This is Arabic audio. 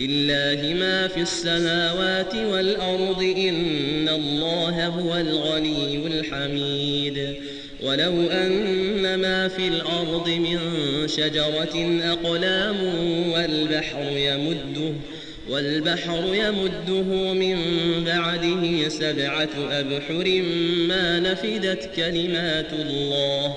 لله ما في السماوات والأرض إن الله هو الغني الحميد. ولو أن ما في الأرض من شجرة أقلام والبحر يمده والبحر يمده من بعده سبعة أبحر ما نفدت كلمات الله.